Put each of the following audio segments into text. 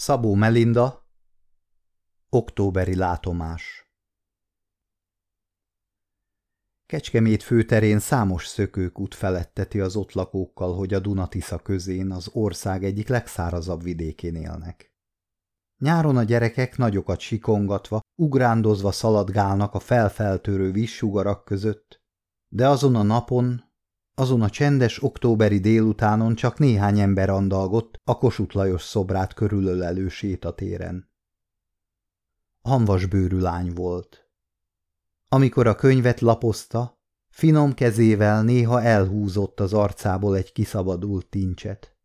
Szabó Melinda Októberi látomás Kecskemét főterén számos szökőkút feletteti az ott lakókkal, hogy a Dunatisza közén az ország egyik legszárazabb vidékén élnek. Nyáron a gyerekek nagyokat sikongatva, ugrándozva szaladgálnak a felfeltörő vízsugarak között, de azon a napon, azon a csendes októberi délutánon csak néhány ember andalgott a Kossuth Lajos szobrát körülölelő sétatéren. bőrű lány volt. Amikor a könyvet lapozta, finom kezével néha elhúzott az arcából egy kiszabadult tincset.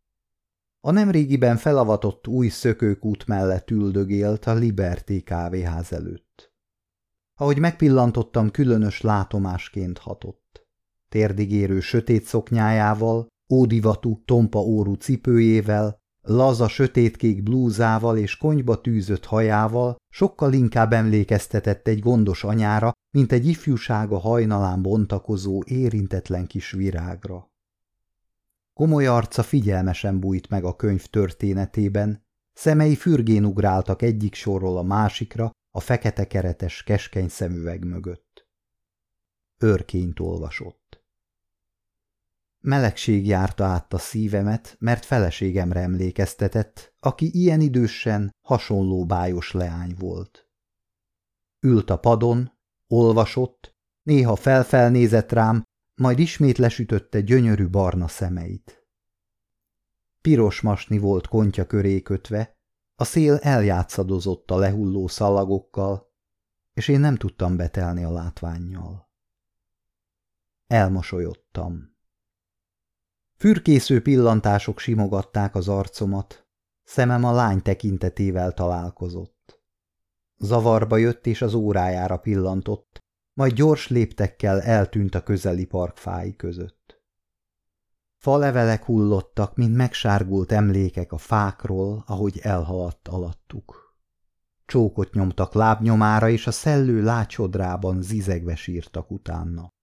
A nemrégiben felavatott új szökőkút mellett üldögélt a Liberté kávéház előtt. Ahogy megpillantottam, különös látomásként hatott térdigérő sötét szoknyájával, ódivatú, tompa órú cipőjével, laza sötétkék blúzával és konyba tűzött hajával sokkal inkább emlékeztetett egy gondos anyára, mint egy ifjúsága hajnalán bontakozó, érintetlen kis virágra. Komoly arca figyelmesen bújt meg a könyv történetében, szemei fürgén ugráltak egyik sorról a másikra a fekete keretes keskeny szemüveg mögött. Örkényt olvasott. Melegség járta át a szívemet, mert feleségemre emlékeztetett, aki ilyen idősen hasonló bájos leány volt. Ült a padon, olvasott, néha felfelnézett rám, majd ismét lesütötte gyönyörű barna szemeit. Piros masni volt kontya köré kötve, a szél eljátszadozott a lehulló szalagokkal, és én nem tudtam betelni a látványjal. Elmosolyodtam. Fürkésző pillantások simogatták az arcomat, szemem a lány tekintetével találkozott. Zavarba jött és az órájára pillantott, majd gyors léptekkel eltűnt a közeli parkfái között. Falevelek hullottak, mint megsárgult emlékek a fákról, ahogy elhaladt alattuk. Csókot nyomtak lábnyomára, és a szellő lácsodrában zizegve sírtak utána.